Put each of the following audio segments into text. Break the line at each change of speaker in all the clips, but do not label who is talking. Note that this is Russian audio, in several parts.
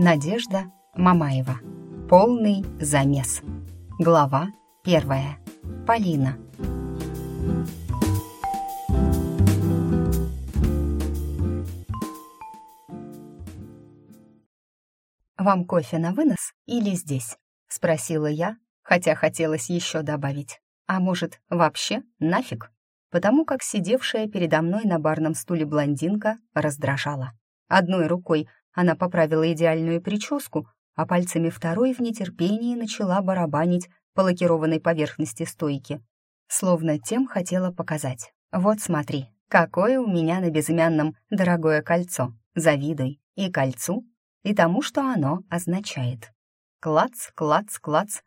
Надежда Мамаева. Полный замес. Глава первая. Полина. «Вам кофе на вынос или здесь?» — спросила я, хотя хотелось еще добавить. А может, вообще нафиг? Потому как сидевшая передо мной на барном стуле блондинка раздражала. Одной рукой она поправила идеальную прическу, а пальцами второй в нетерпении начала барабанить по лакированной поверхности стойки. Словно тем хотела показать. «Вот смотри, какое у меня на безымянном дорогое кольцо. Завидуй и кольцу, и тому, что оно означает». Клац, клац, клац.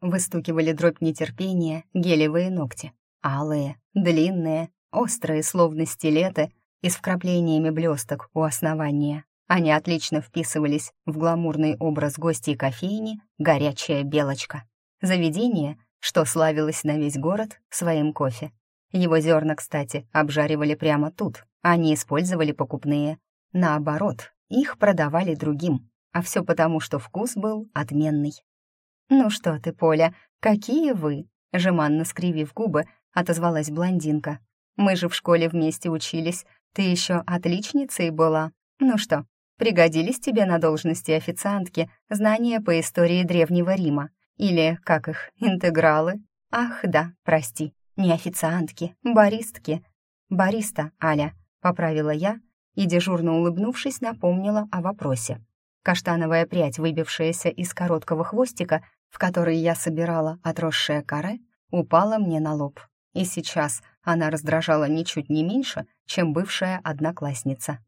Выстукивали дробь нетерпения гелевые ногти. Алые, длинные, острые, словно стилеты, и с вкраплениями блесток у основания. Они отлично вписывались в гламурный образ гостей кофейни «Горячая белочка». Заведение, что славилось на весь город своим кофе. Его зерна, кстати, обжаривали прямо тут, а не использовали покупные. Наоборот, их продавали другим, а все потому, что вкус был отменный. «Ну что ты, Поля, какие вы?» Жеманно скривив губы, отозвалась блондинка. «Мы же в школе вместе учились, ты еще отличницей была. Ну что, Пригодились тебе на должности официантки знания по истории Древнего Рима. Или, как их, интегралы. Ах, да, прости, не официантки, баристки. Бариста, Аля, поправила я и, дежурно улыбнувшись, напомнила о вопросе. Каштановая прядь, выбившаяся из короткого хвостика, в который я собирала отросшее каре, упала мне на лоб. И сейчас она раздражала ничуть не меньше, чем бывшая одноклассница.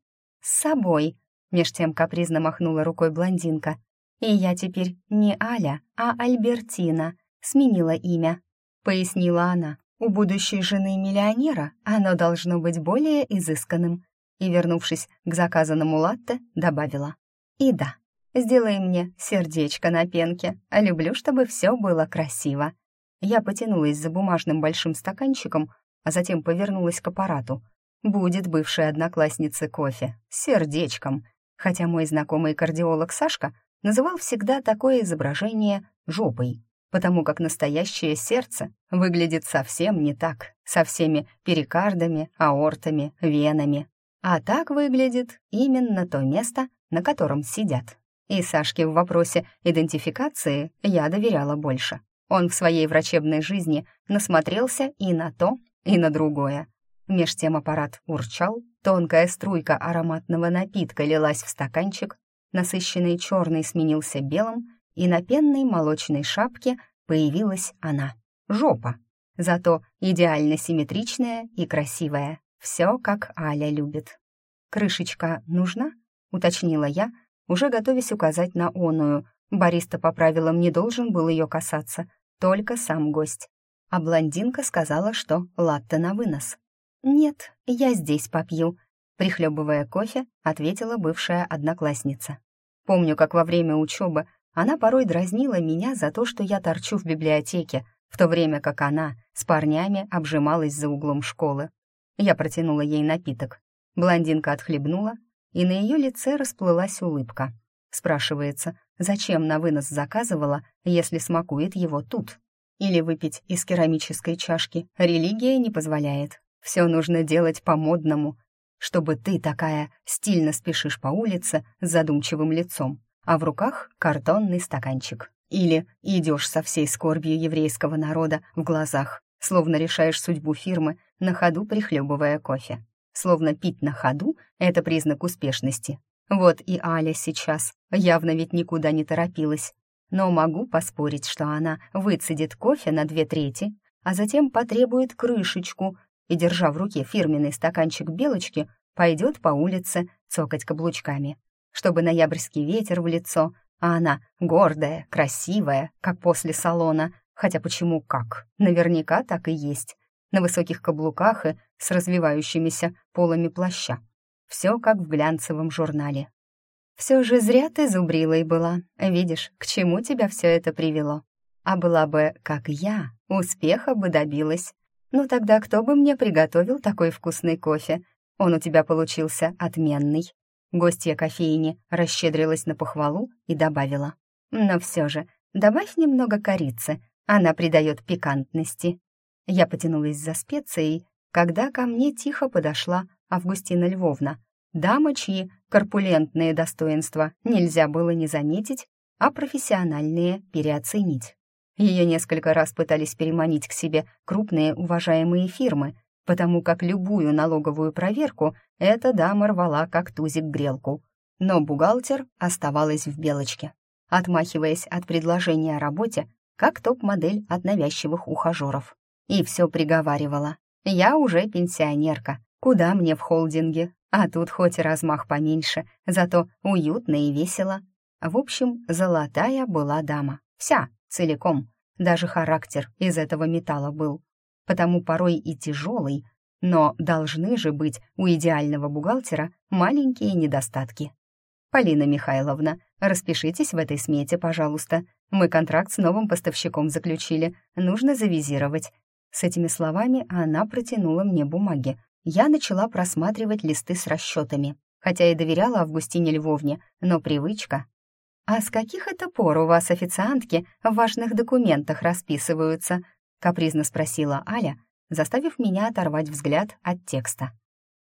«С собой», Меж тем капризно махнула рукой блондинка. «И я теперь не Аля, а Альбертина. Сменила имя», — пояснила она. «У будущей жены миллионера оно должно быть более изысканным». И, вернувшись к заказанному латте, добавила. «И да, сделай мне сердечко на пенке. Люблю, чтобы все было красиво». Я потянулась за бумажным большим стаканчиком, а затем повернулась к аппарату. «Будет бывшей однокласснице кофе. С сердечком хотя мой знакомый кардиолог Сашка называл всегда такое изображение «жопой», потому как настоящее сердце выглядит совсем не так, со всеми перикардами, аортами, венами. А так выглядит именно то место, на котором сидят. И Сашке в вопросе идентификации я доверяла больше. Он в своей врачебной жизни насмотрелся и на то, и на другое. Меж тем аппарат урчал, тонкая струйка ароматного напитка лилась в стаканчик, насыщенный черный сменился белым, и на пенной молочной шапке появилась она — жопа. Зато идеально симметричная и красивая. Все, как Аля любит. «Крышечка нужна?» — уточнила я, уже готовясь указать на оную. Бариста по правилам не должен был ее касаться, только сам гость. А блондинка сказала, что латте на вынос. «Нет, я здесь попью», — прихлебывая кофе, ответила бывшая одноклассница. Помню, как во время учебы она порой дразнила меня за то, что я торчу в библиотеке, в то время как она с парнями обжималась за углом школы. Я протянула ей напиток. Блондинка отхлебнула, и на ее лице расплылась улыбка. Спрашивается, зачем на вынос заказывала, если смакует его тут? Или выпить из керамической чашки религия не позволяет. Все нужно делать по-модному, чтобы ты такая стильно спешишь по улице с задумчивым лицом, а в руках картонный стаканчик. Или идешь со всей скорбью еврейского народа в глазах, словно решаешь судьбу фирмы, на ходу прихлебывая кофе. Словно пить на ходу — это признак успешности. Вот и Аля сейчас явно ведь никуда не торопилась. Но могу поспорить, что она выцедит кофе на две трети, а затем потребует крышечку, и, держа в руке фирменный стаканчик белочки, пойдет по улице цокать каблучками, чтобы ноябрьский ветер в лицо, а она гордая, красивая, как после салона, хотя почему как, наверняка так и есть, на высоких каблуках и с развивающимися полами плаща. Все как в глянцевом журнале. Все же зря ты зубрилой была. Видишь, к чему тебя все это привело. А была бы, как я, успеха бы добилась. «Ну тогда кто бы мне приготовил такой вкусный кофе? Он у тебя получился отменный». Гостья кофейни расщедрилась на похвалу и добавила. «Но все же, добавь немного корицы, она придает пикантности». Я потянулась за специей, когда ко мне тихо подошла Августина Львовна, дама, чьи корпулентные достоинства нельзя было не заметить, а профессиональные переоценить. Ее несколько раз пытались переманить к себе крупные уважаемые фирмы, потому как любую налоговую проверку эта дама рвала как тузик грелку. Но бухгалтер оставалась в белочке, отмахиваясь от предложения о работе, как топ-модель от навязчивых ухажеров. И все приговаривала. «Я уже пенсионерка, куда мне в холдинге? А тут хоть размах поменьше, зато уютно и весело». В общем, золотая была дама. Вся, целиком. Даже характер из этого металла был потому порой и тяжелый, но должны же быть у идеального бухгалтера маленькие недостатки. «Полина Михайловна, распишитесь в этой смете, пожалуйста. Мы контракт с новым поставщиком заключили, нужно завизировать». С этими словами она протянула мне бумаги. Я начала просматривать листы с расчетами, хотя и доверяла Августине Львовне, но привычка. «А с каких это пор у вас официантки в важных документах расписываются?» — капризно спросила Аля, заставив меня оторвать взгляд от текста.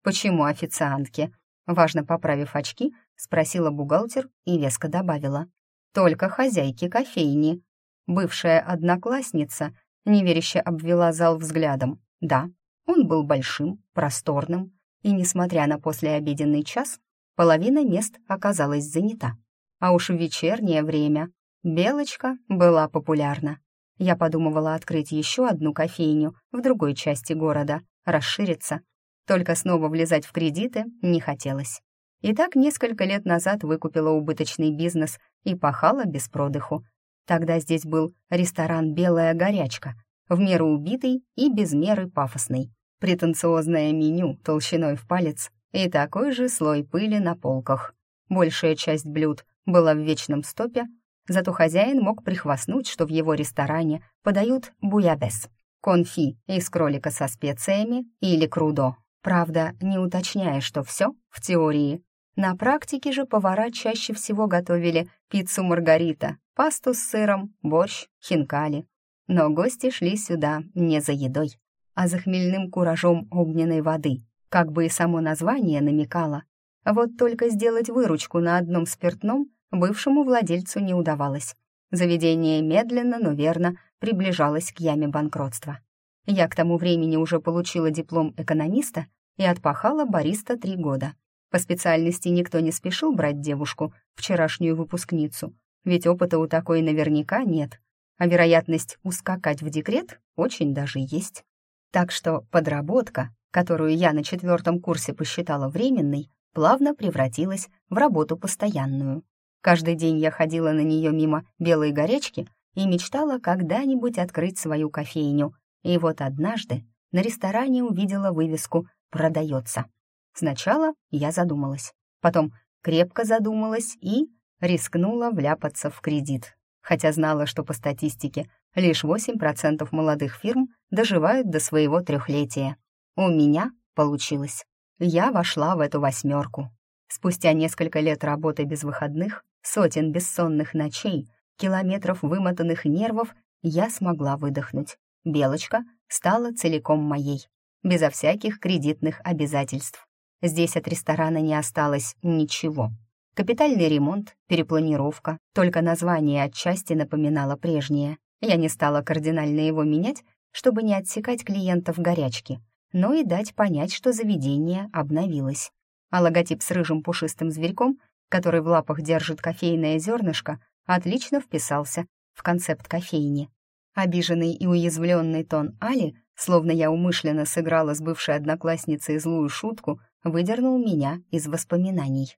«Почему официантки?» — важно поправив очки, спросила бухгалтер и веско добавила. «Только хозяйки кофейни». Бывшая одноклассница неверяще обвела зал взглядом. Да, он был большим, просторным, и, несмотря на послеобеденный час, половина мест оказалась занята. А уж в вечернее время Белочка была популярна. Я подумывала открыть еще одну кофейню в другой части города, расшириться. Только снова влезать в кредиты не хотелось. И так несколько лет назад выкупила убыточный бизнес и пахала без продыху. Тогда здесь был ресторан «Белая горячка», в меру убитый и без меры пафосный. Претенциозное меню толщиной в палец и такой же слой пыли на полках. Большая часть блюд была в вечном стопе, Зато хозяин мог прихвастнуть, что в его ресторане подают буябес — конфи из кролика со специями или крудо. Правда, не уточняя, что все в теории. На практике же повара чаще всего готовили пиццу маргарита, пасту с сыром, борщ, хинкали. Но гости шли сюда не за едой, а за хмельным куражом огненной воды, как бы и само название намекало. Вот только сделать выручку на одном спиртном бывшему владельцу не удавалось. Заведение медленно, но верно приближалось к яме банкротства. Я к тому времени уже получила диплом экономиста и отпахала бариста три года. По специальности никто не спешил брать девушку, вчерашнюю выпускницу, ведь опыта у такой наверняка нет, а вероятность ускакать в декрет очень даже есть. Так что подработка, которую я на четвертом курсе посчитала временной, плавно превратилась в работу постоянную. Каждый день я ходила на нее мимо белой горячки и мечтала когда-нибудь открыть свою кофейню. И вот однажды на ресторане увидела вывеску «Продается». Сначала я задумалась, потом крепко задумалась и рискнула вляпаться в кредит, хотя знала, что по статистике лишь 8% молодых фирм доживают до своего трехлетия. У меня получилось. Я вошла в эту восьмерку. Спустя несколько лет работы без выходных сотен бессонных ночей, километров вымотанных нервов, я смогла выдохнуть. Белочка стала целиком моей, безо всяких кредитных обязательств. Здесь от ресторана не осталось ничего. Капитальный ремонт, перепланировка, только название отчасти напоминало прежнее. Я не стала кардинально его менять, чтобы не отсекать клиентов горячки, но и дать понять, что заведение обновилось. А логотип с рыжим пушистым зверьком который в лапах держит кофейное зернышко, отлично вписался в концепт кофейни. Обиженный и уязвленный тон Али, словно я умышленно сыграла с бывшей одноклассницей злую шутку, выдернул меня из воспоминаний.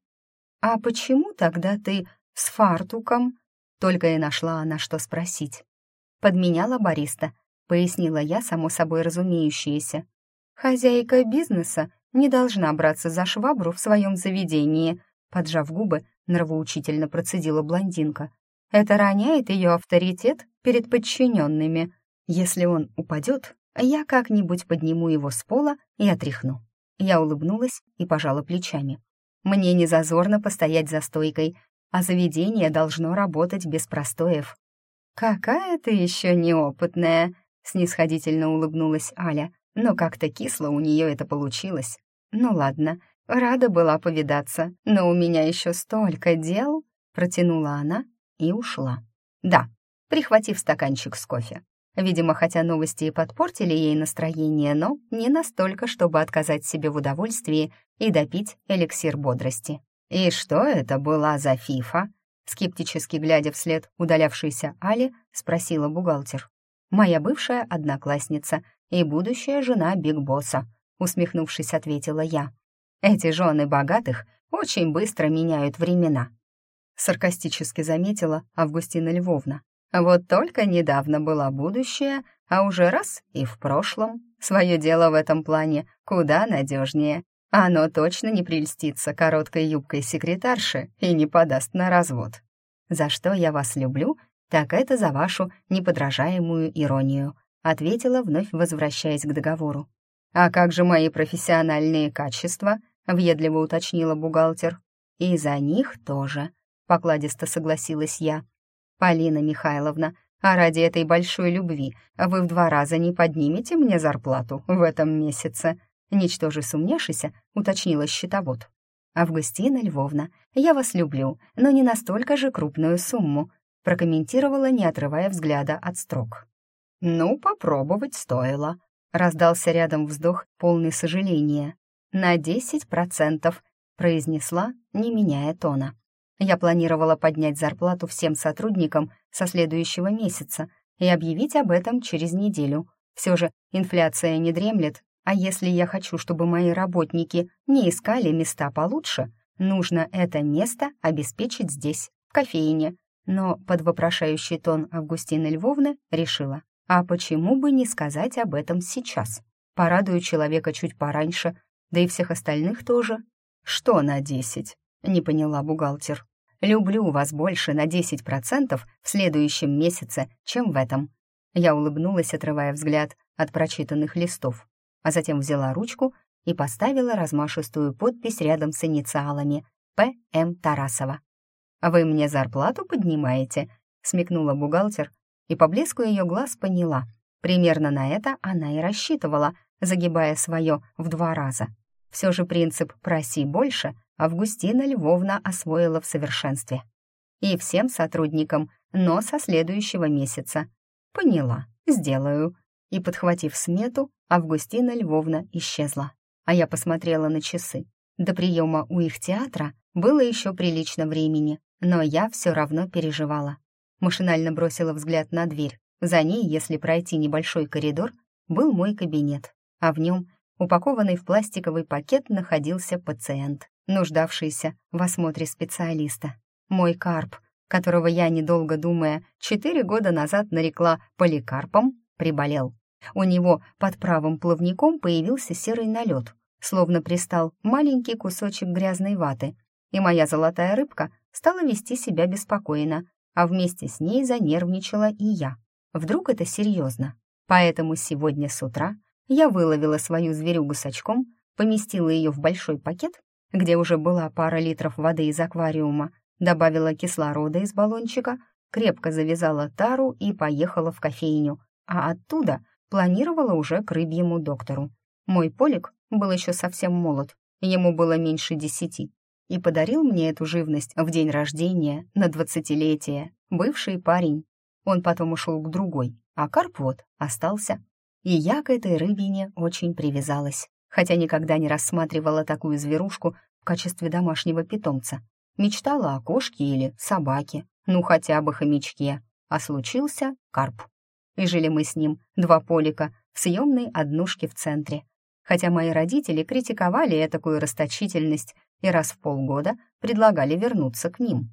«А почему тогда ты с фартуком?» Только и нашла она, что спросить. «Подменяла бариста», — пояснила я, само собой разумеющееся. «Хозяйка бизнеса не должна браться за швабру в своем заведении», Поджав губы, нравоучительно процедила блондинка. «Это роняет ее авторитет перед подчиненными. Если он упадет, я как-нибудь подниму его с пола и отряхну». Я улыбнулась и пожала плечами. Мне не зазорно постоять за стойкой, а заведение должно работать без простоев. «Какая ты еще неопытная!» — снисходительно улыбнулась Аля, но как-то кисло у нее это получилось. «Ну ладно, рада была повидаться, но у меня еще столько дел!» — протянула она и ушла. «Да, прихватив стаканчик с кофе. Видимо, хотя новости и подпортили ей настроение, но не настолько, чтобы отказать себе в удовольствии и допить эликсир бодрости. «И что это была за фифа?» Скептически глядя вслед удалявшейся Али, спросила бухгалтер. «Моя бывшая одноклассница и будущая жена Биг Босса», усмехнувшись, ответила я. «Эти жены богатых очень быстро меняют времена», саркастически заметила Августина Львовна. Вот только недавно была будущее, а уже раз и в прошлом. Свое дело в этом плане куда надежнее. Оно точно не прельстится короткой юбкой секретарши и не подаст на развод. За что я вас люблю, так это за вашу неподражаемую иронию, ответила, вновь возвращаясь к договору. А как же мои профессиональные качества? въедливо уточнила бухгалтер. И за них тоже, покладисто согласилась я. «Полина Михайловна, а ради этой большой любви вы в два раза не поднимете мне зарплату в этом месяце?» Ничтоже сумневшися, уточнила счетовод. «Августина Львовна, я вас люблю, но не настолько же крупную сумму», прокомментировала, не отрывая взгляда от строк. «Ну, попробовать стоило», — раздался рядом вздох, полный сожаления. «На десять процентов», — произнесла, не меняя тона. Я планировала поднять зарплату всем сотрудникам со следующего месяца и объявить об этом через неделю. Все же инфляция не дремлет, а если я хочу, чтобы мои работники не искали места получше, нужно это место обеспечить здесь, в кофейне. Но под вопрошающий тон Августины Львовны решила, а почему бы не сказать об этом сейчас? Порадую человека чуть пораньше, да и всех остальных тоже. Что на десять? Не поняла бухгалтер. Люблю вас больше на 10% в следующем месяце, чем в этом». Я улыбнулась, отрывая взгляд от прочитанных листов, а затем взяла ручку и поставила размашистую подпись рядом с инициалами «П.М. Тарасова». «Вы мне зарплату поднимаете?» — смекнула бухгалтер, и по блеску ее глаз поняла. Примерно на это она и рассчитывала, загибая свое в два раза. Все же принцип «проси больше» Августина Львовна освоила в совершенстве. И всем сотрудникам, но со следующего месяца. Поняла, сделаю. И, подхватив смету, Августина Львовна исчезла. А я посмотрела на часы. До приема у их театра было еще прилично времени, но я все равно переживала. Машинально бросила взгляд на дверь. За ней, если пройти небольшой коридор, был мой кабинет, а в нем, упакованный в пластиковый пакет, находился пациент нуждавшийся в осмотре специалиста. Мой карп, которого я, недолго думая, четыре года назад нарекла поликарпом, приболел. У него под правым плавником появился серый налет, словно пристал маленький кусочек грязной ваты, и моя золотая рыбка стала вести себя беспокойно, а вместе с ней занервничала и я. Вдруг это серьезно? Поэтому сегодня с утра я выловила свою зверюгу с очком, поместила ее в большой пакет где уже была пара литров воды из аквариума, добавила кислорода из баллончика, крепко завязала тару и поехала в кофейню, а оттуда планировала уже к рыбьему доктору. Мой полик был еще совсем молод, ему было меньше десяти, и подарил мне эту живность в день рождения на двадцатилетие, бывший парень. Он потом ушел к другой, а карп вот остался. И я к этой рыбине очень привязалась хотя никогда не рассматривала такую зверушку в качестве домашнего питомца. Мечтала о кошке или собаке, ну хотя бы хомячке, а случился карп. И жили мы с ним, два полика, в съемной однушке в центре. Хотя мои родители критиковали такую расточительность и раз в полгода предлагали вернуться к ним.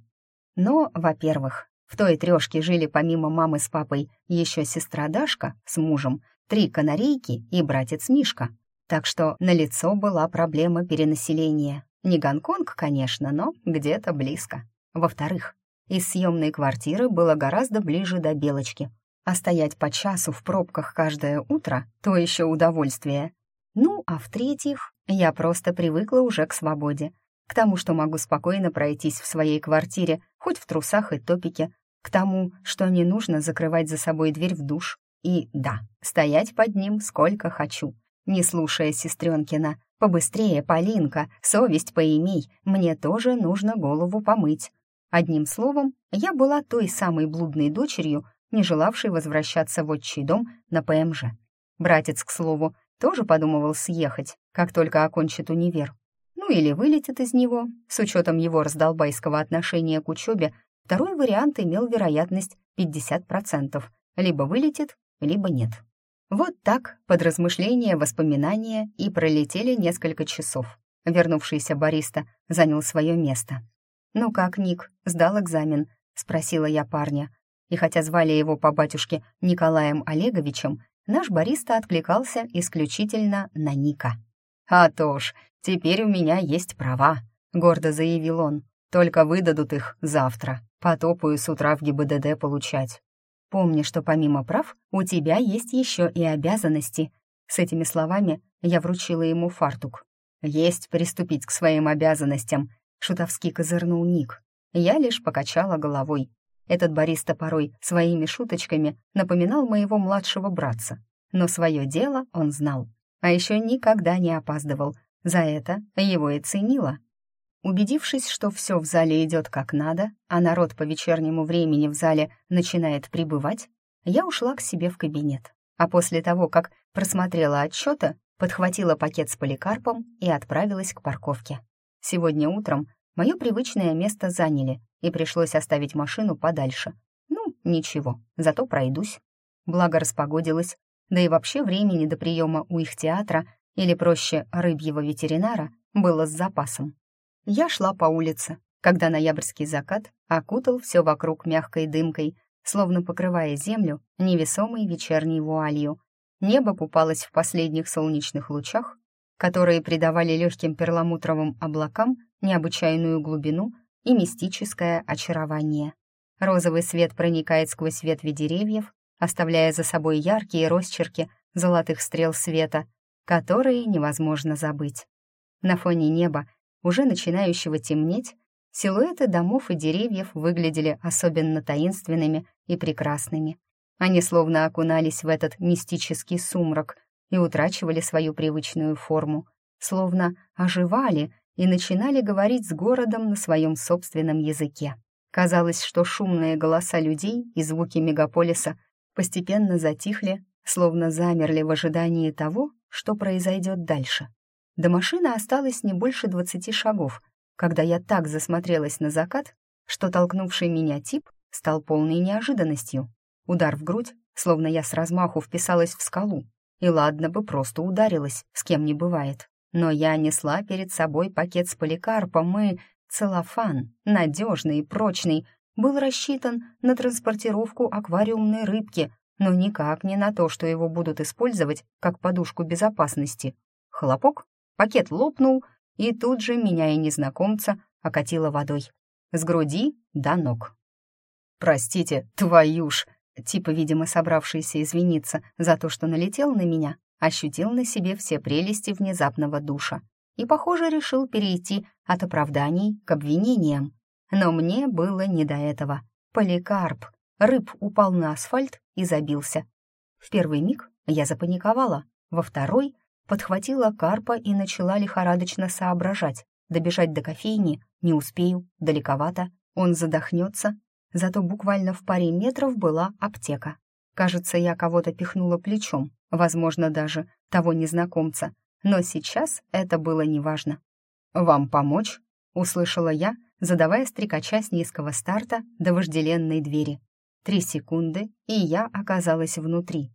Но, во-первых, в той трешке жили помимо мамы с папой еще сестра Дашка с мужем, три канарейки и братец Мишка, так что на лицо была проблема перенаселения. Не Гонконг, конечно, но где-то близко. Во-вторых, из съемной квартиры было гораздо ближе до Белочки, а стоять по часу в пробках каждое утро — то еще удовольствие. Ну, а в-третьих, я просто привыкла уже к свободе. к тому, что могу спокойно пройтись в своей квартире, хоть в трусах и топике, к тому, что не нужно закрывать за собой дверь в душ. И да, стоять под ним сколько хочу, не слушая сестренкина. «Побыстрее, Полинка, совесть поимей, мне тоже нужно голову помыть». Одним словом, я была той самой блудной дочерью, не желавшей возвращаться в отчий дом на ПМЖ. Братец, к слову, тоже подумывал съехать, как только окончит универ. Ну или вылетит из него. С учетом его раздолбайского отношения к учебе, второй вариант имел вероятность 50%. Либо вылетит, либо нет. Вот так, под размышления, воспоминания, и пролетели несколько часов. Вернувшийся бариста занял свое место. «Ну как, Ник, сдал экзамен?» — спросила я парня. И хотя звали его по батюшке Николаем Олеговичем, наш бариста откликался исключительно на Ника. «А то ж, теперь у меня есть права», — гордо заявил он. «Только выдадут их завтра. Потопаю с утра в ГИБДД получать». Помни, что помимо прав у тебя есть еще и обязанности. С этими словами я вручила ему фартук. Есть приступить к своим обязанностям, шутовски козырнул Ник. Я лишь покачала головой. Этот бариста порой своими шуточками напоминал моего младшего братца. Но свое дело он знал. А еще никогда не опаздывал. За это его и ценила. Убедившись, что все в зале идет как надо, а народ по вечернему времени в зале начинает прибывать, я ушла к себе в кабинет. А после того, как просмотрела отчеты, подхватила пакет с поликарпом и отправилась к парковке. Сегодня утром мое привычное место заняли, и пришлось оставить машину подальше. Ну, ничего, зато пройдусь. Благо распогодилось, да и вообще времени до приема у их театра, или проще рыбьего ветеринара, было с запасом. Я шла по улице, когда ноябрьский закат окутал все вокруг мягкой дымкой, словно покрывая землю невесомой вечерней вуалью. Небо купалось в последних солнечных лучах, которые придавали легким перламутровым облакам необычайную глубину и мистическое очарование. Розовый свет проникает сквозь ветви деревьев, оставляя за собой яркие росчерки золотых стрел света, которые невозможно забыть. На фоне неба уже начинающего темнеть, силуэты домов и деревьев выглядели особенно таинственными и прекрасными. Они словно окунались в этот мистический сумрак и утрачивали свою привычную форму, словно оживали и начинали говорить с городом на своем собственном языке. Казалось, что шумные голоса людей и звуки мегаполиса постепенно затихли, словно замерли в ожидании того, что произойдет дальше. До машины осталось не больше двадцати шагов, когда я так засмотрелась на закат, что толкнувший меня тип стал полной неожиданностью. Удар в грудь, словно я с размаху вписалась в скалу. И ладно бы просто ударилась, с кем не бывает. Но я несла перед собой пакет с поликарпом и целлофан, надежный и прочный, был рассчитан на транспортировку аквариумной рыбки, но никак не на то, что его будут использовать как подушку безопасности. Хлопок, Пакет лопнул, и тут же меня и незнакомца окатило водой. С груди до ног. «Простите, твою ж!» Типа, видимо, собравшийся извиниться за то, что налетел на меня, ощутил на себе все прелести внезапного душа и, похоже, решил перейти от оправданий к обвинениям. Но мне было не до этого. Поликарп. Рыб упал на асфальт и забился. В первый миг я запаниковала, во второй подхватила карпа и начала лихорадочно соображать. Добежать до кофейни не успею, далековато, он задохнется. Зато буквально в паре метров была аптека. Кажется, я кого-то пихнула плечом, возможно, даже того незнакомца. Но сейчас это было неважно. «Вам помочь?» — услышала я, задавая стрекача с низкого старта до вожделенной двери. Три секунды, и я оказалась внутри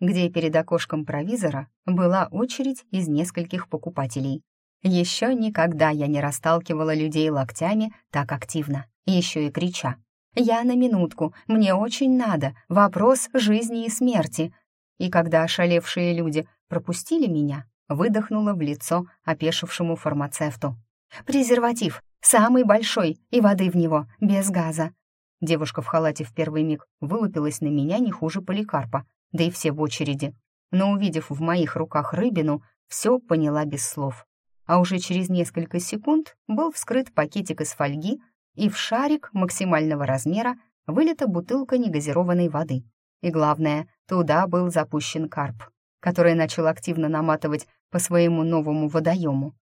где перед окошком провизора была очередь из нескольких покупателей. Еще никогда я не расталкивала людей локтями так активно, еще и крича. «Я на минутку, мне очень надо, вопрос жизни и смерти». И когда ошалевшие люди пропустили меня, выдохнула в лицо опешившему фармацевту. «Презерватив, самый большой, и воды в него, без газа». Девушка в халате в первый миг вылупилась на меня не хуже поликарпа, да и все в очереди. Но увидев в моих руках рыбину, все поняла без слов. а уже через несколько секунд был вскрыт пакетик из фольги, и в шарик максимального размера вылета бутылка негазированной воды. И главное, туда был запущен карп, который начал активно наматывать по своему новому водоему.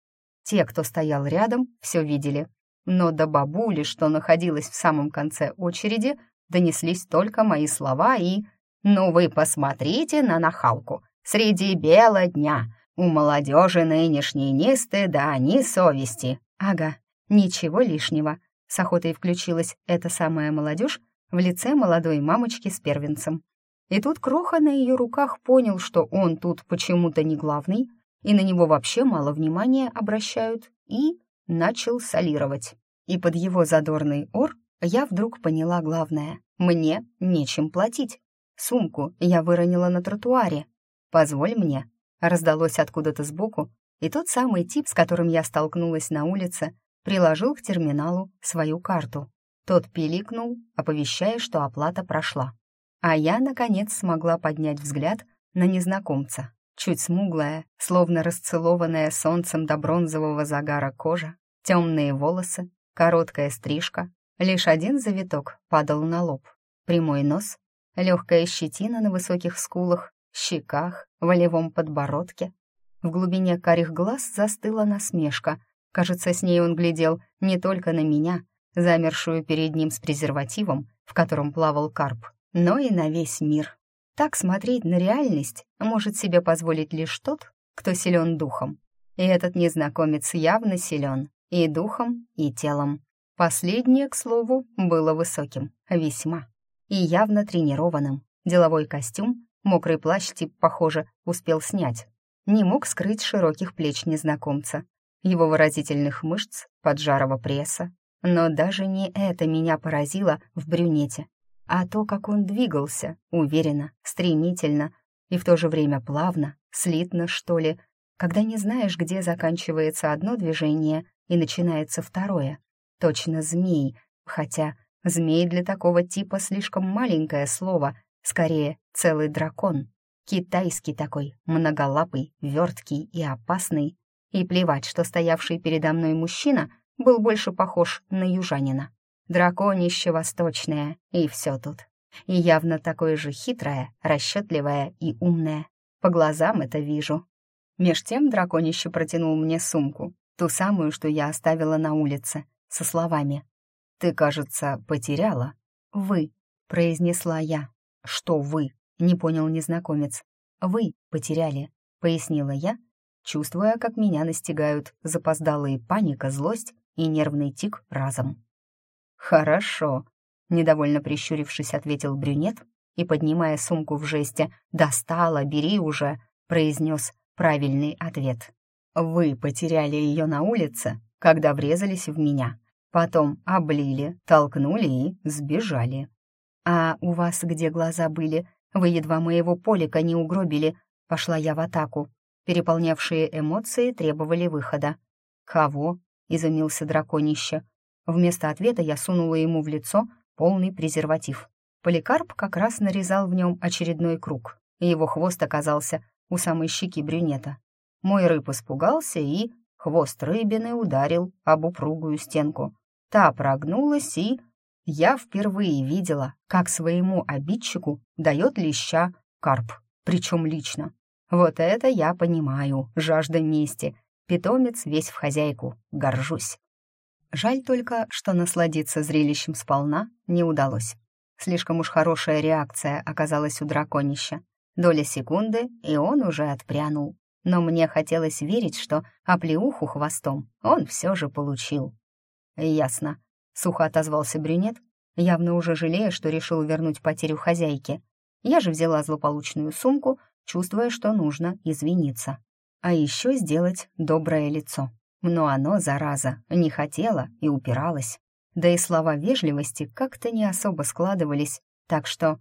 Те, кто стоял рядом, все видели, но до бабули, что находилась в самом конце очереди, донеслись только мои слова и «Ну вы посмотрите на нахалку! Среди бела дня! У молодежи нынешней ни стыда, ни совести!» «Ага, ничего лишнего!» С охотой включилась эта самая молодежь в лице молодой мамочки с первенцем. И тут Кроха на ее руках понял, что он тут почему-то не главный, и на него вообще мало внимания обращают, и начал солировать. И под его задорный ор я вдруг поняла главное — мне нечем платить. Сумку я выронила на тротуаре. «Позволь мне», — раздалось откуда-то сбоку, и тот самый тип, с которым я столкнулась на улице, приложил к терминалу свою карту. Тот пиликнул, оповещая, что оплата прошла. А я, наконец, смогла поднять взгляд на незнакомца. Чуть смуглая, словно расцелованная солнцем до бронзового загара кожа, темные волосы, короткая стрижка, лишь один завиток падал на лоб, прямой нос, легкая щетина на высоких скулах, щеках, волевом подбородке. В глубине карих глаз застыла насмешка. Кажется, с ней он глядел не только на меня, замершую перед ним с презервативом, в котором плавал карп, но и на весь мир. Так смотреть на реальность может себе позволить лишь тот, кто силен духом. И этот незнакомец явно силен и духом, и телом. Последнее, к слову, было высоким, весьма. И явно тренированным. Деловой костюм, мокрый плащ тип, похоже, успел снять. Не мог скрыть широких плеч незнакомца, его выразительных мышц, поджарого пресса. Но даже не это меня поразило в брюнете а то, как он двигался, уверенно, стремительно и в то же время плавно, слитно, что ли, когда не знаешь, где заканчивается одно движение и начинается второе. Точно змей, хотя змей для такого типа слишком маленькое слово, скорее целый дракон. Китайский такой, многолапый, верткий и опасный. И плевать, что стоявший передо мной мужчина был больше похож на южанина драконище восточное, и все тут. И явно такое же хитрое, расчетливое и умное. По глазам это вижу. Меж тем драконище протянул мне сумку, ту самую, что я оставила на улице, со словами. «Ты, кажется, потеряла». «Вы», — произнесла я. «Что вы?» — не понял незнакомец. «Вы потеряли», — пояснила я, чувствуя, как меня настигают запоздалые паника, злость и нервный тик разом. «Хорошо», — недовольно прищурившись, ответил брюнет и, поднимая сумку в жесте «Достала, бери уже», произнес правильный ответ. «Вы потеряли ее на улице, когда врезались в меня. Потом облили, толкнули и сбежали. А у вас где глаза были? Вы едва моего полика не угробили. Пошла я в атаку. Переполнявшие эмоции требовали выхода. «Кого?» — изумился драконище. Вместо ответа я сунула ему в лицо полный презерватив. Поликарп как раз нарезал в нем очередной круг, и его хвост оказался у самой щеки брюнета. Мой рыб испугался и хвост рыбины ударил об упругую стенку. Та прогнулась, и я впервые видела, как своему обидчику дает леща карп, причем лично. Вот это я понимаю, жажда мести. Питомец весь в хозяйку, горжусь. Жаль только, что насладиться зрелищем сполна не удалось. Слишком уж хорошая реакция оказалась у драконища. Доля секунды, и он уже отпрянул. Но мне хотелось верить, что оплеуху хвостом он все же получил. «Ясно», — сухо отозвался брюнет, явно уже жалея, что решил вернуть потерю хозяйке. Я же взяла злополучную сумку, чувствуя, что нужно извиниться. А еще сделать доброе лицо. Но оно, зараза, не хотело и упиралось. Да и слова вежливости как-то не особо складывались, так что...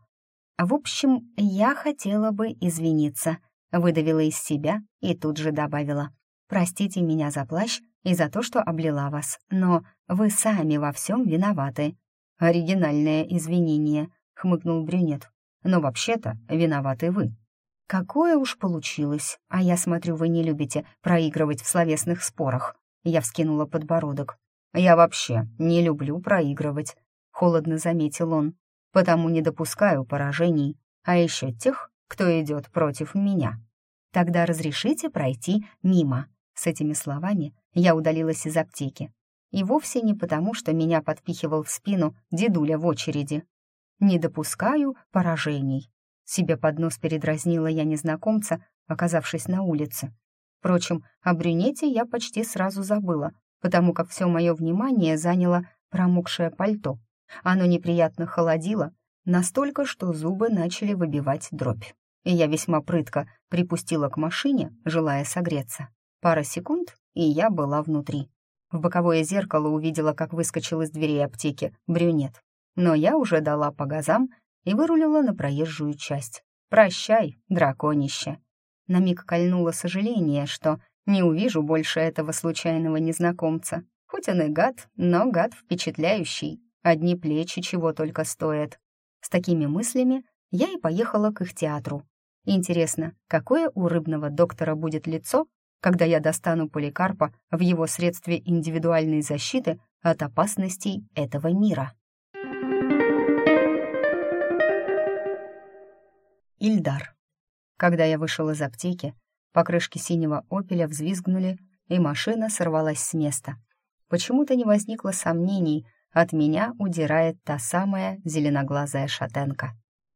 В общем, я хотела бы извиниться, выдавила из себя и тут же добавила. Простите меня за плащ и за то, что облила вас, но вы сами во всем виноваты. Оригинальное извинение, хмыкнул брюнет. Но вообще-то виноваты вы. «Какое уж получилось, а я смотрю, вы не любите проигрывать в словесных спорах». Я вскинула подбородок. «Я вообще не люблю проигрывать», — холодно заметил он. «Потому не допускаю поражений, а еще тех, кто идет против меня. Тогда разрешите пройти мимо». С этими словами я удалилась из аптеки. И вовсе не потому, что меня подпихивал в спину дедуля в очереди. «Не допускаю поражений», себе под нос передразнила я незнакомца, оказавшись на улице. Впрочем, о брюнете я почти сразу забыла, потому как все мое внимание заняло промокшее пальто. Оно неприятно холодило, настолько, что зубы начали выбивать дробь. И я весьма прытко припустила к машине, желая согреться. Пара секунд, и я была внутри. В боковое зеркало увидела, как выскочил из дверей аптеки брюнет. Но я уже дала по газам и вырулила на проезжую часть. «Прощай, драконище!» На миг кольнуло сожаление, что не увижу больше этого случайного незнакомца. Хоть он и гад, но гад впечатляющий. Одни плечи чего только стоят. С такими мыслями я и поехала к их театру. Интересно, какое у рыбного доктора будет лицо, когда я достану поликарпа в его средстве индивидуальной защиты от опасностей этого мира? Ильдар. Когда я вышел из аптеки, покрышки синего «Опеля» взвизгнули, и машина сорвалась с места. Почему-то не возникло сомнений, от меня удирает та самая зеленоглазая шатенка.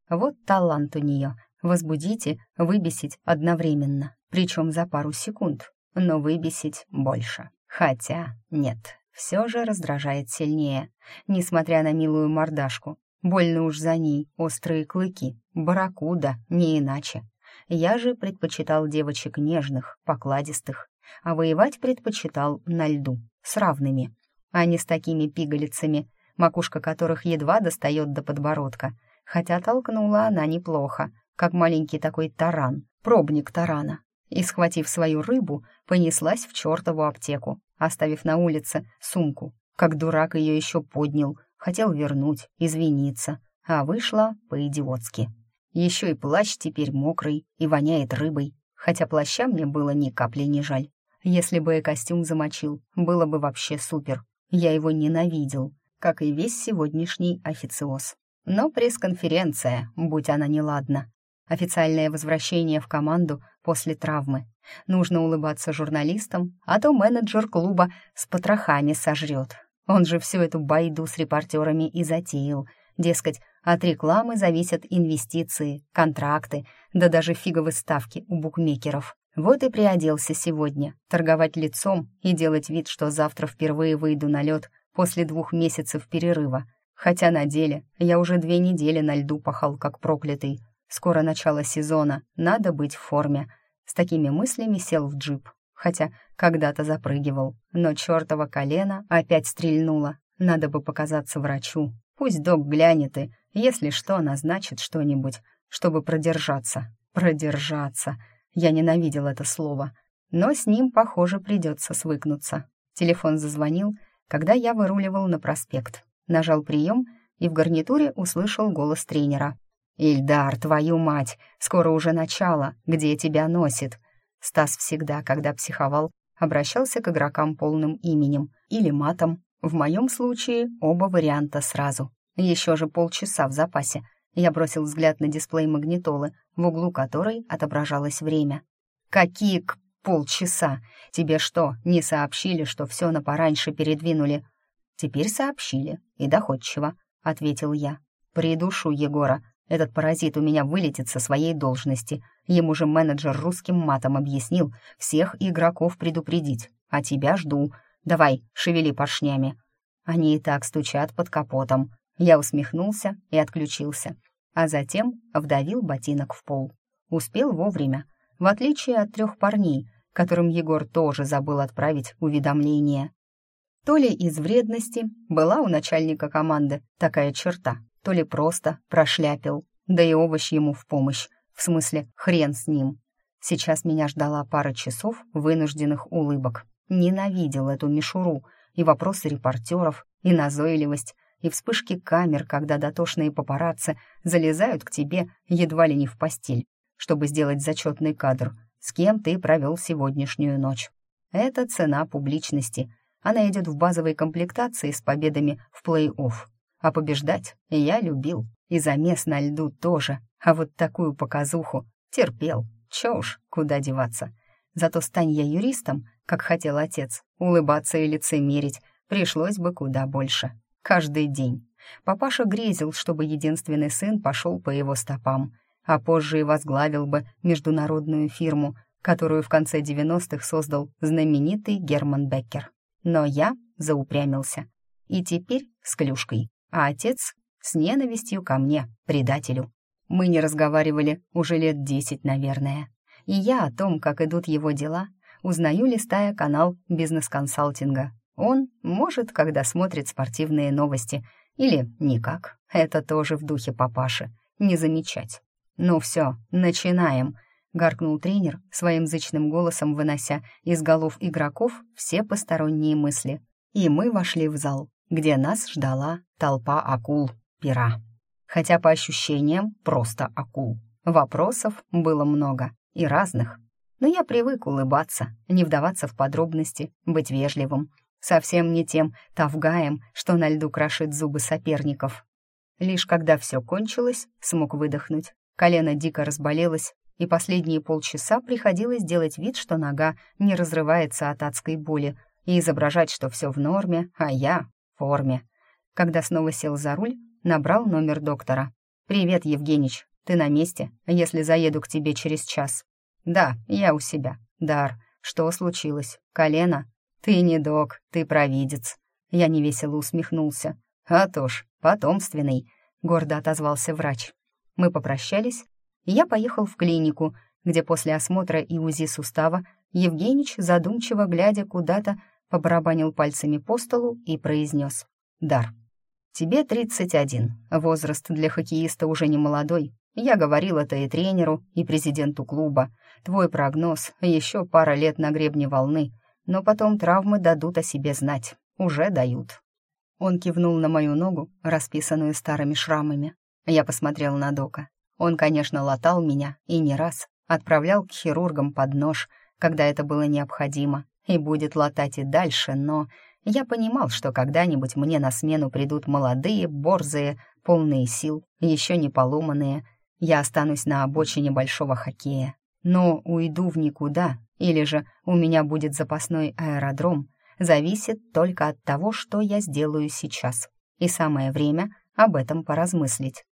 Вот талант у нее — возбудить и выбесить одновременно, причем за пару секунд, но выбесить больше. Хотя нет, все же раздражает сильнее, несмотря на милую мордашку. Больно уж за ней острые клыки, барракуда, не иначе. Я же предпочитал девочек нежных, покладистых, а воевать предпочитал на льду, с равными, а не с такими пигалицами, макушка которых едва достает до подбородка, хотя толкнула она неплохо, как маленький такой таран, пробник тарана, и, схватив свою рыбу, понеслась в чертову аптеку, оставив на улице сумку. Как дурак ее еще поднял, хотел вернуть, извиниться, а вышла по-идиотски. Еще и плащ теперь мокрый и воняет рыбой, хотя плаща мне было ни капли не жаль. Если бы и костюм замочил, было бы вообще супер. Я его ненавидел, как и весь сегодняшний официоз. Но пресс-конференция, будь она неладна. Официальное возвращение в команду после травмы. Нужно улыбаться журналистам, а то менеджер клуба с потрохами сожрет. Он же всю эту байду с репортерами и затеял. Дескать, от рекламы зависят инвестиции, контракты, да даже фиговые ставки у букмекеров. Вот и приоделся сегодня, торговать лицом и делать вид, что завтра впервые выйду на лед после двух месяцев перерыва. Хотя на деле я уже две недели на льду пахал как проклятый. Скоро начало сезона, надо быть в форме. С такими мыслями сел в джип, хотя когда-то запрыгивал, но чертова колено опять стрельнуло. Надо бы показаться врачу. Пусть док глянет и, если что, назначит что-нибудь, чтобы продержаться. Продержаться. Я ненавидел это слово. Но с ним, похоже, придется свыкнуться. Телефон зазвонил, когда я выруливал на проспект. Нажал прием и в гарнитуре услышал голос тренера. «Ильдар, твою мать! Скоро уже начало! Где тебя носит?» Стас всегда, когда психовал, обращался к игрокам полным именем или матом. В моем случае оба варианта сразу. Еще же полчаса в запасе. Я бросил взгляд на дисплей магнитолы, в углу которой отображалось время. «Какие к полчаса? Тебе что, не сообщили, что все на пораньше передвинули?» «Теперь сообщили, и доходчиво», — ответил я. «Придушу Егора, этот паразит у меня вылетит со своей должности. Ему же менеджер русским матом объяснил всех игроков предупредить. А тебя жду. Давай, шевели поршнями. Они и так стучат под капотом. Я усмехнулся и отключился. А затем вдавил ботинок в пол. Успел вовремя. В отличие от трех парней, которым Егор тоже забыл отправить уведомление. То ли из вредности была у начальника команды такая черта, то ли просто прошляпил. Да и овощ ему в помощь, в смысле хрен с ним. Сейчас меня ждала пара часов вынужденных улыбок. Ненавидел эту мишуру, и вопросы репортеров, и назойливость, и вспышки камер, когда дотошные папарацци залезают к тебе едва ли не в постель. чтобы сделать зачетный кадр, с кем ты провел сегодняшнюю ночь. Это цена публичности. Она идет в базовой комплектации с победами в плей-офф. А побеждать я любил. И замес на льду тоже. А вот такую показуху терпел. Чё уж, куда деваться. Зато стань я юристом, как хотел отец, улыбаться и лицемерить пришлось бы куда больше. Каждый день. Папаша грезил, чтобы единственный сын пошел по его стопам, а позже и возглавил бы международную фирму, которую в конце 90-х создал знаменитый Герман Беккер. Но я заупрямился. И теперь с клюшкой, а отец с ненавистью ко мне, предателю. Мы не разговаривали уже лет десять, наверное. И я о том, как идут его дела, узнаю, листая канал бизнес-консалтинга. Он может, когда смотрит спортивные новости, или никак. Это тоже в духе папаши. Не замечать. «Ну все, начинаем», — гаркнул тренер, своим зычным голосом вынося из голов игроков все посторонние мысли. И мы вошли в зал, где нас ждала толпа акул, пера. Хотя по ощущениям просто акул. Вопросов было много и разных. Но я привык улыбаться, не вдаваться в подробности, быть вежливым. Совсем не тем тавгаем, что на льду крошит зубы соперников. Лишь когда все кончилось, смог выдохнуть. Колено дико разболелось, и последние полчаса приходилось делать вид, что нога не разрывается от адской боли, и изображать, что все в норме, а я в форме. Когда снова сел за руль, набрал номер доктора. «Привет, Евгенич, ты на месте, если заеду к тебе через час?» «Да, я у себя. Дар, что случилось? Колено?» «Ты не док, ты провидец». Я невесело усмехнулся. «А то ж, потомственный», — гордо отозвался врач. Мы попрощались, и я поехал в клинику, где после осмотра и УЗИ сустава Евгенич, задумчиво глядя куда-то, побарабанил пальцами по столу и произнес «Дар, тебе 31, возраст для хоккеиста уже не молодой. Я говорил это и тренеру, и президенту клуба. Твой прогноз — еще пара лет на гребне волны, но потом травмы дадут о себе знать, уже дают». Он кивнул на мою ногу, расписанную старыми шрамами, я посмотрел на Дока. Он, конечно, латал меня, и не раз. Отправлял к хирургам под нож, когда это было необходимо, и будет латать и дальше, но я понимал, что когда-нибудь мне на смену придут молодые, борзые, полные сил, еще не поломанные. Я останусь на обочине большого хоккея. Но уйду в никуда, или же у меня будет запасной аэродром, зависит только от того, что я сделаю сейчас. И самое время об этом поразмыслить.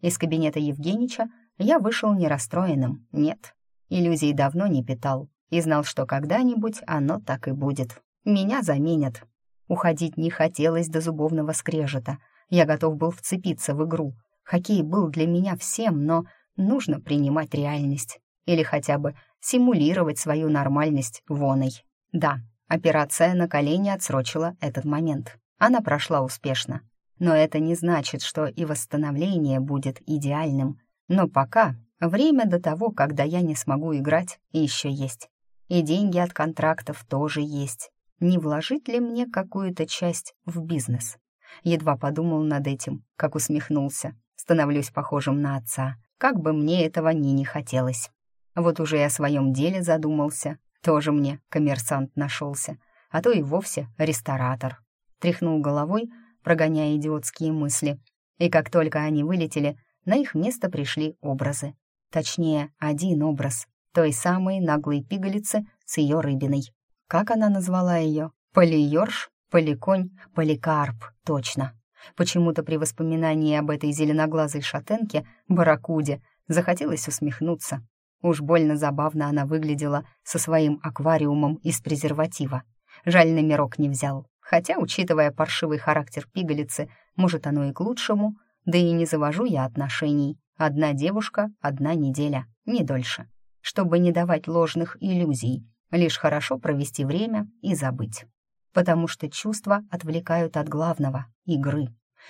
Из кабинета Евгенича я вышел не расстроенным, нет. Иллюзий давно не питал и знал, что когда-нибудь оно так и будет. Меня заменят. Уходить не хотелось до зубовного скрежета. Я готов был вцепиться в игру. Хоккей был для меня всем, но нужно принимать реальность. Или хотя бы симулировать свою нормальность воной. Да, операция на колени отсрочила этот момент. Она прошла успешно. Но это не значит, что и восстановление будет идеальным. Но пока время до того, когда я не смогу играть, еще есть. И деньги от контрактов тоже есть. Не вложить ли мне какую-то часть в бизнес? Едва подумал над этим, как усмехнулся. Становлюсь похожим на отца, как бы мне этого ни не хотелось. Вот уже и о своем деле задумался. Тоже мне коммерсант нашелся, а то и вовсе ресторатор. Тряхнул головой, прогоняя идиотские мысли. И как только они вылетели, на их место пришли образы. Точнее, один образ той самой наглой пигалицы с ее рыбиной. Как она назвала ее? Полиёрш? Поликонь? Поликарп, точно. Почему-то при воспоминании об этой зеленоглазой шатенке, барракуде, захотелось усмехнуться. Уж больно забавно она выглядела со своим аквариумом из презерватива. Жаль, номерок не взял. Хотя, учитывая паршивый характер пигалицы, может, оно и к лучшему, да и не завожу я отношений. Одна девушка, одна неделя, не дольше. Чтобы не давать ложных иллюзий, лишь хорошо провести время и забыть. Потому что чувства отвлекают от главного — игры.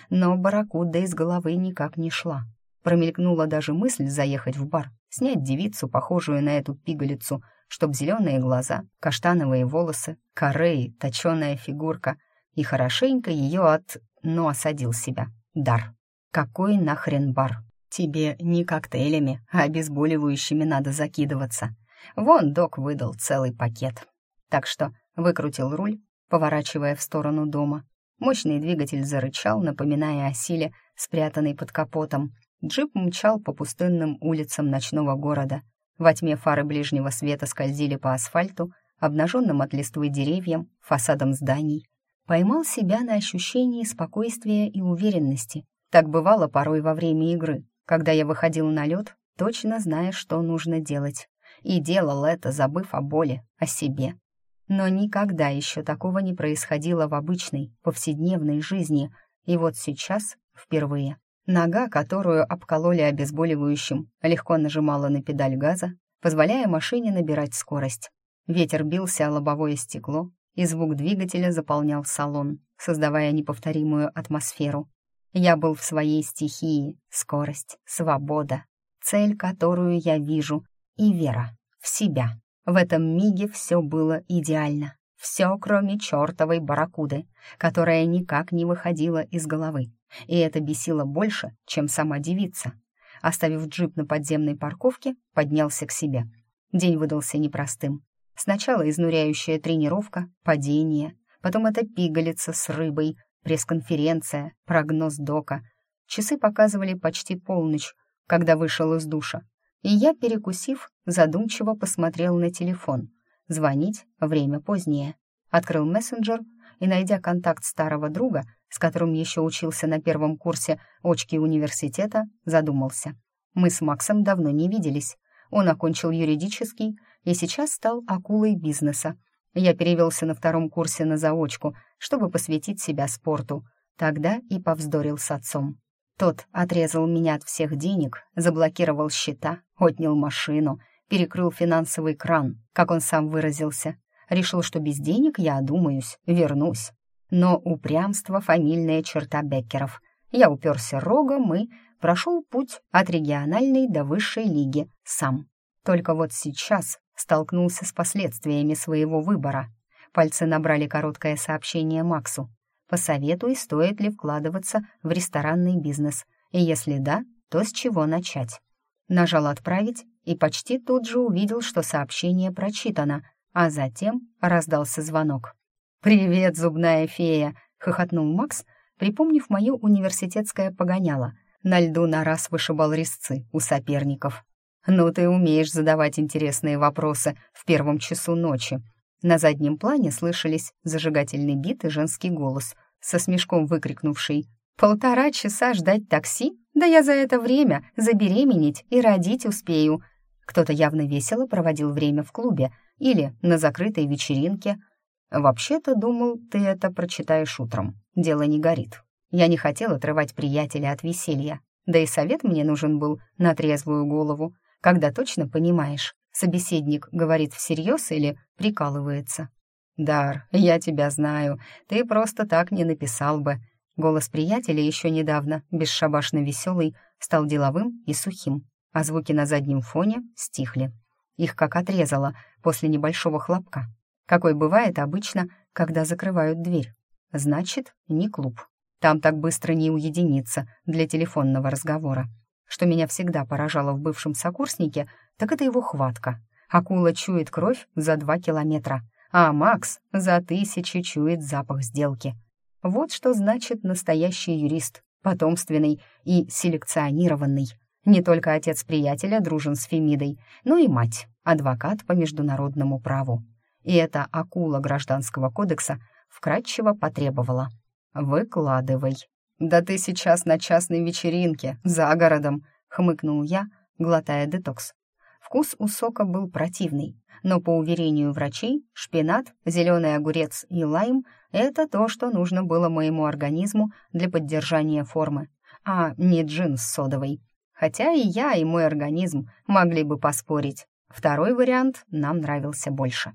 Но барракуда из головы никак не шла. Промелькнула даже мысль заехать в бар, снять девицу, похожую на эту пигалицу, чтоб зеленые глаза, каштановые волосы, кореи, точеная фигурка, и хорошенько ее от... но осадил себя. Дар. Какой нахрен бар? Тебе не коктейлями, а обезболивающими надо закидываться. Вон док выдал целый пакет. Так что выкрутил руль, поворачивая в сторону дома. Мощный двигатель зарычал, напоминая о силе, спрятанной под капотом. Джип мчал по пустынным улицам ночного города. Во тьме фары ближнего света скользили по асфальту, обнаженным от листвы деревьям, фасадам зданий. Поймал себя на ощущении спокойствия и уверенности. Так бывало порой во время игры, когда я выходил на лед, точно зная, что нужно делать. И делал это, забыв о боли, о себе. Но никогда еще такого не происходило в обычной, повседневной жизни. И вот сейчас впервые. Нога, которую обкололи обезболивающим, легко нажимала на педаль газа, позволяя машине набирать скорость. Ветер бился о лобовое стекло, и звук двигателя заполнял салон, создавая неповторимую атмосферу. Я был в своей стихии, скорость, свобода, цель, которую я вижу, и вера в себя. В этом миге все было идеально. Все, кроме чертовой барракуды, которая никак не выходила из головы. И это бесило больше, чем сама девица. Оставив джип на подземной парковке, поднялся к себе. День выдался непростым. Сначала изнуряющая тренировка, падение, потом это пигалица с рыбой, пресс-конференция, прогноз дока. Часы показывали почти полночь, когда вышел из душа. И я, перекусив, задумчиво посмотрел на телефон. Звонить время позднее. Открыл мессенджер и, найдя контакт старого друга, с которым еще учился на первом курсе очки университета, задумался. Мы с Максом давно не виделись. Он окончил юридический и сейчас стал акулой бизнеса, я перевелся на втором курсе на заочку, чтобы посвятить себя спорту. Тогда и повздорил с отцом. Тот отрезал меня от всех денег, заблокировал счета, отнял машину, перекрыл финансовый кран, как он сам выразился. Решил, что без денег я одумаюсь, вернусь. Но упрямство — фамильная черта Беккеров. Я уперся рогом и прошел путь от региональной до высшей лиги сам. Только вот сейчас столкнулся с последствиями своего выбора. Пальцы набрали короткое сообщение Максу. Посоветуй, стоит ли вкладываться в ресторанный бизнес, и если да, то с чего начать. Нажал «Отправить» и почти тут же увидел, что сообщение прочитано, а затем раздался звонок. «Привет, зубная фея!» — хохотнул Макс, припомнив мое университетское погоняло. На льду на раз вышибал резцы у соперников. «Ну, ты умеешь задавать интересные вопросы в первом часу ночи». На заднем плане слышались зажигательный бит и женский голос, со смешком выкрикнувший «Полтора часа ждать такси? Да я за это время забеременеть и родить успею». Кто-то явно весело проводил время в клубе или на закрытой вечеринке. «Вообще-то думал, ты это прочитаешь утром. Дело не горит. Я не хотел отрывать приятеля от веселья. Да и совет мне нужен был на трезвую голову когда точно понимаешь, собеседник говорит всерьез или прикалывается. «Дар, я тебя знаю, ты просто так не написал бы». Голос приятеля еще недавно, бесшабашно веселый, стал деловым и сухим, а звуки на заднем фоне стихли. Их как отрезало после небольшого хлопка, какой бывает обычно, когда закрывают дверь. Значит, не клуб. Там так быстро не уединиться для телефонного разговора. Что меня всегда поражало в бывшем сокурснике, так это его хватка. Акула чует кровь за два километра, а Макс за тысячи чует запах сделки. Вот что значит настоящий юрист, потомственный и селекционированный. Не только отец приятеля дружен с Фемидой, но и мать, адвокат по международному праву. И эта акула гражданского кодекса вкратчиво потребовала. «Выкладывай». «Да ты сейчас на частной вечеринке, за городом», — хмыкнул я, глотая детокс. Вкус у сока был противный, но, по уверению врачей, шпинат, зеленый огурец и лайм — это то, что нужно было моему организму для поддержания формы, а не джин с содовой. Хотя и я, и мой организм могли бы поспорить. Второй вариант нам нравился больше.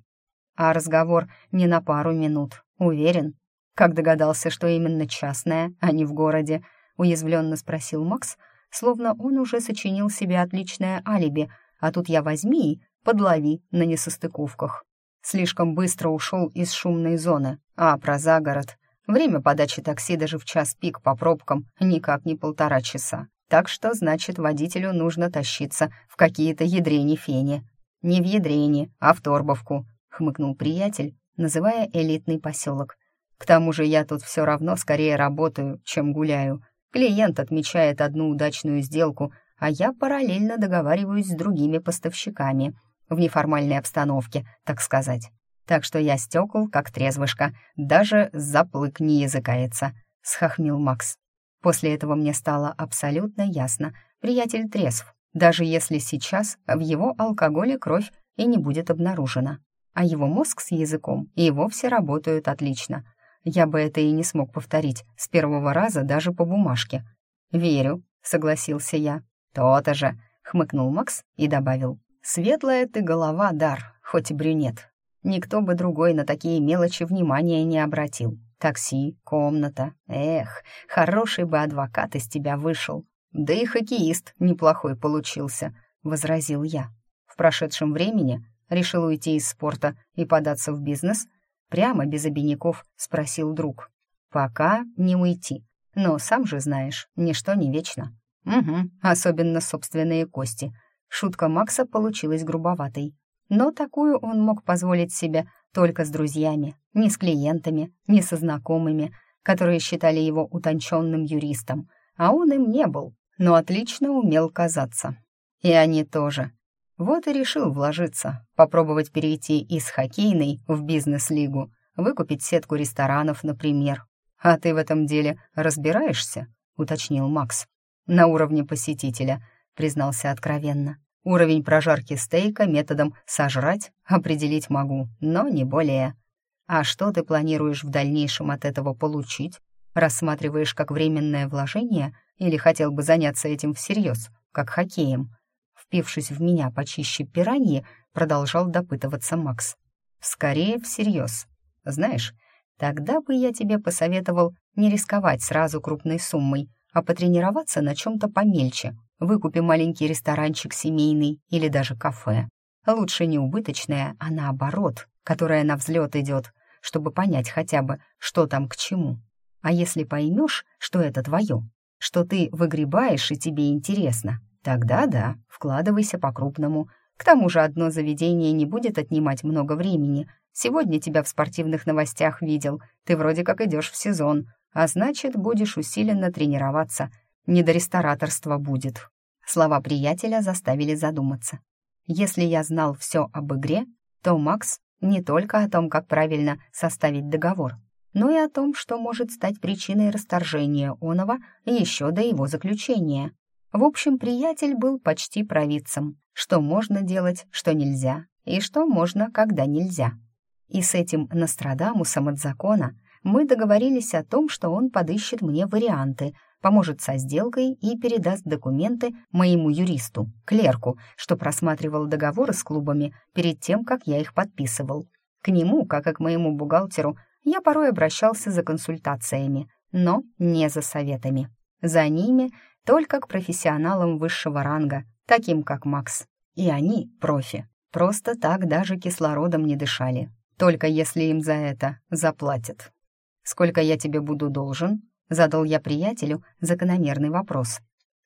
А разговор не на пару минут, уверен, «Как догадался, что именно частная, а не в городе?» — уязвленно спросил Макс, словно он уже сочинил себе отличное алиби, а тут я возьми и подлови на несостыковках. Слишком быстро ушел из шумной зоны, а про загород. Время подачи такси даже в час пик по пробкам никак не полтора часа. Так что, значит, водителю нужно тащиться в какие-то ядрени-фени. Не в ядрени, а в Торбовку, хмыкнул приятель, называя элитный поселок. К тому же я тут все равно скорее работаю, чем гуляю. Клиент отмечает одну удачную сделку, а я параллельно договариваюсь с другими поставщиками. В неформальной обстановке, так сказать. Так что я стекол, как трезвышка, даже заплык не языкается», — схохмил Макс. После этого мне стало абсолютно ясно. Приятель трезв, даже если сейчас в его алкоголе кровь и не будет обнаружена. А его мозг с языком и вовсе работают отлично. Я бы это и не смог повторить с первого раза даже по бумажке. «Верю», — согласился я. «То-то же», — хмыкнул Макс и добавил. «Светлая ты голова, Дар, хоть и брюнет. Никто бы другой на такие мелочи внимания не обратил. Такси, комната. Эх, хороший бы адвокат из тебя вышел. Да и хоккеист неплохой получился», — возразил я. В прошедшем времени решил уйти из спорта и податься в бизнес — Прямо без обиняков спросил друг. «Пока не уйти. Но сам же знаешь, ничто не вечно». «Угу, особенно собственные кости». Шутка Макса получилась грубоватой. Но такую он мог позволить себе только с друзьями, не с клиентами, не со знакомыми, которые считали его утонченным юристом. А он им не был, но отлично умел казаться. И они тоже. Вот и решил вложиться, попробовать перейти из хоккейной в бизнес-лигу, выкупить сетку ресторанов, например. «А ты в этом деле разбираешься?» — уточнил Макс. «На уровне посетителя», — признался откровенно. «Уровень прожарки стейка методом «сожрать» определить могу, но не более. А что ты планируешь в дальнейшем от этого получить? Рассматриваешь как временное вложение или хотел бы заняться этим всерьез, как хоккеем?» впившись в меня почище пираньи, продолжал допытываться Макс. «Скорее всерьез. Знаешь, тогда бы я тебе посоветовал не рисковать сразу крупной суммой, а потренироваться на чем-то помельче. Выкупи маленький ресторанчик семейный или даже кафе. Лучше не убыточное, а наоборот, которое на взлет идет, чтобы понять хотя бы, что там к чему. А если поймешь, что это твое, что ты выгребаешь и тебе интересно, Тогда да, вкладывайся по-крупному. К тому же одно заведение не будет отнимать много времени. Сегодня тебя в спортивных новостях видел. Ты вроде как идешь в сезон, а значит, будешь усиленно тренироваться. Не до рестораторства будет. Слова приятеля заставили задуматься. Если я знал все об игре, то Макс не только о том, как правильно составить договор, но и о том, что может стать причиной расторжения оного еще до его заключения. В общем, приятель был почти провидцем. Что можно делать, что нельзя, и что можно, когда нельзя. И с этим Нострадамусом от закона мы договорились о том, что он подыщет мне варианты, поможет со сделкой и передаст документы моему юристу, клерку, что просматривал договоры с клубами перед тем, как я их подписывал. К нему, как и к моему бухгалтеру, я порой обращался за консультациями, но не за советами. За ними только к профессионалам высшего ранга, таким как Макс. И они профи. Просто так даже кислородом не дышали. Только если им за это заплатят. «Сколько я тебе буду должен?» — задал я приятелю закономерный вопрос.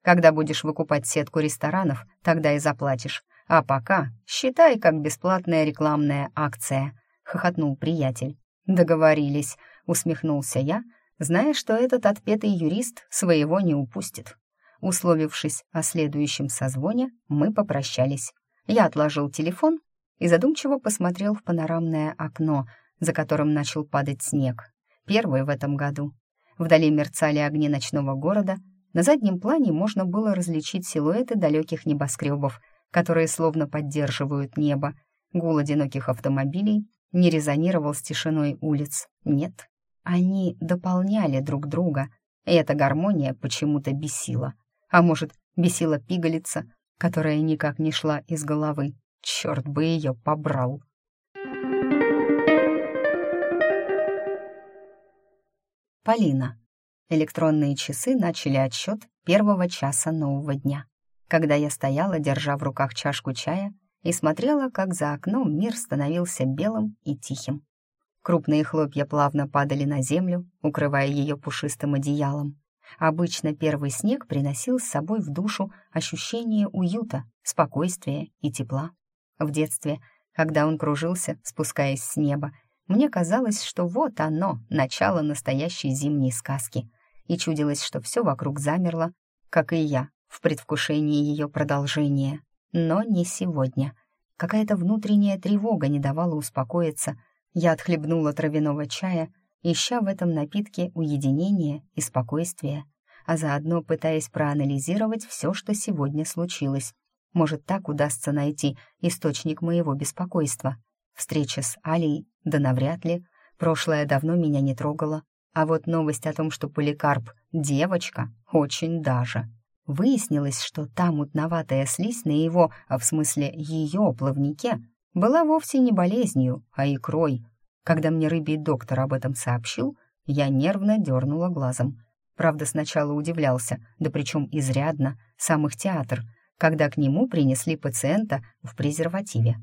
«Когда будешь выкупать сетку ресторанов, тогда и заплатишь. А пока считай как бесплатная рекламная акция», — хохотнул приятель. «Договорились», — усмехнулся я, зная, что этот отпетый юрист своего не упустит. Условившись о следующем созвоне, мы попрощались. Я отложил телефон и задумчиво посмотрел в панорамное окно, за которым начал падать снег. Первый в этом году. Вдали мерцали огни ночного города, на заднем плане можно было различить силуэты далеких небоскребов, которые словно поддерживают небо. Гул одиноких автомобилей не резонировал с тишиной улиц. Нет, они дополняли друг друга, и эта гармония почему-то бесила. А может, бесила пигалица, которая никак не шла из головы. Черт бы ее побрал. Полина. Электронные часы начали отсчет первого часа нового дня, когда я стояла, держа в руках чашку чая, и смотрела, как за окном мир становился белым и тихим. Крупные хлопья плавно падали на землю, укрывая ее пушистым одеялом. Обычно первый снег приносил с собой в душу ощущение уюта, спокойствия и тепла. В детстве, когда он кружился, спускаясь с неба, мне казалось, что вот оно, начало настоящей зимней сказки, и чудилось, что все вокруг замерло, как и я, в предвкушении ее продолжения. Но не сегодня. Какая-то внутренняя тревога не давала успокоиться. Я отхлебнула травяного чая, ища в этом напитке уединение и спокойствие, а заодно пытаясь проанализировать все, что сегодня случилось. Может, так удастся найти источник моего беспокойства. Встреча с Алией, да навряд ли. Прошлое давно меня не трогало. А вот новость о том, что Поликарп — девочка, очень даже. Выяснилось, что та мутноватая слизь на его, а в смысле ее плавнике, была вовсе не болезнью, а икрой. Когда мне рыбий доктор об этом сообщил, я нервно дернула глазом. Правда, сначала удивлялся, да причем изрядно, сам их театр, когда к нему принесли пациента в презервативе.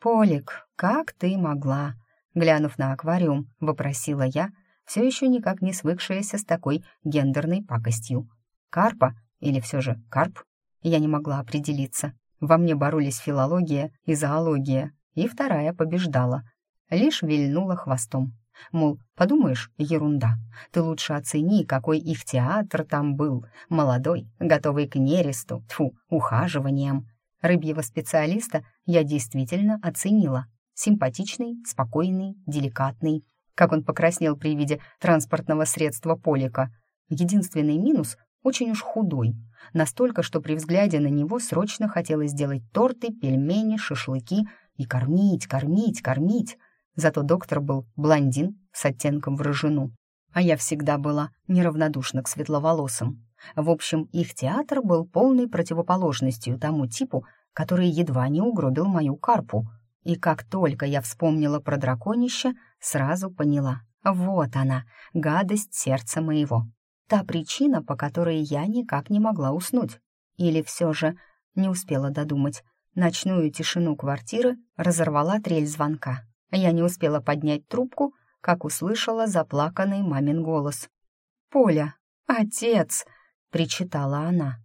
«Полик, как ты могла?» Глянув на аквариум, вопросила я, все еще никак не свыкшаяся с такой гендерной пакостью. «Карпа или все же карп?» Я не могла определиться. Во мне боролись филология и зоология, и вторая побеждала. Лишь вильнула хвостом. Мол, подумаешь, ерунда. Ты лучше оцени, какой их театр там был. Молодой, готовый к нересту, тьфу, ухаживаниям. Рыбьего специалиста я действительно оценила. Симпатичный, спокойный, деликатный. Как он покраснел при виде транспортного средства Полика. Единственный минус — очень уж худой. Настолько, что при взгляде на него срочно хотелось сделать торты, пельмени, шашлыки и кормить, кормить, кормить. Зато доктор был блондин с оттенком в рыжину, а я всегда была неравнодушна к светловолосым. В общем, их театр был полной противоположностью тому типу, который едва не угробил мою карпу. И как только я вспомнила про драконище, сразу поняла. Вот она, гадость сердца моего. Та причина, по которой я никак не могла уснуть. Или все же не успела додумать. Ночную тишину квартиры разорвала трель звонка. Я не успела поднять трубку, как услышала заплаканный мамин голос. «Поля! Отец!» — причитала она.